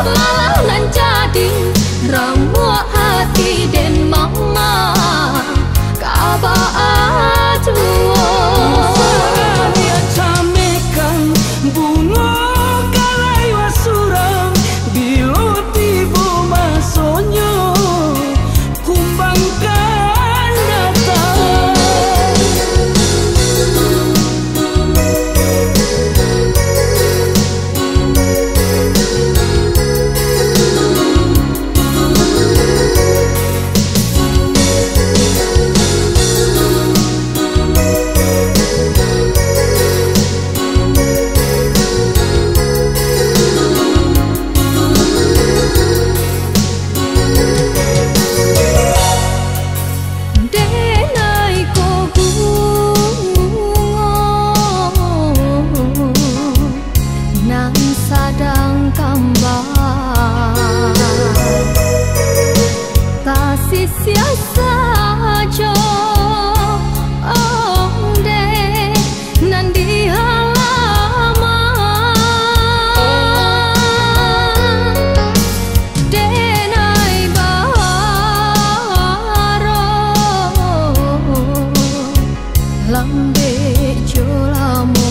malah nan jadi ramuan phía xa cho ông đây nan đi lama đến ai baro lambe cho lama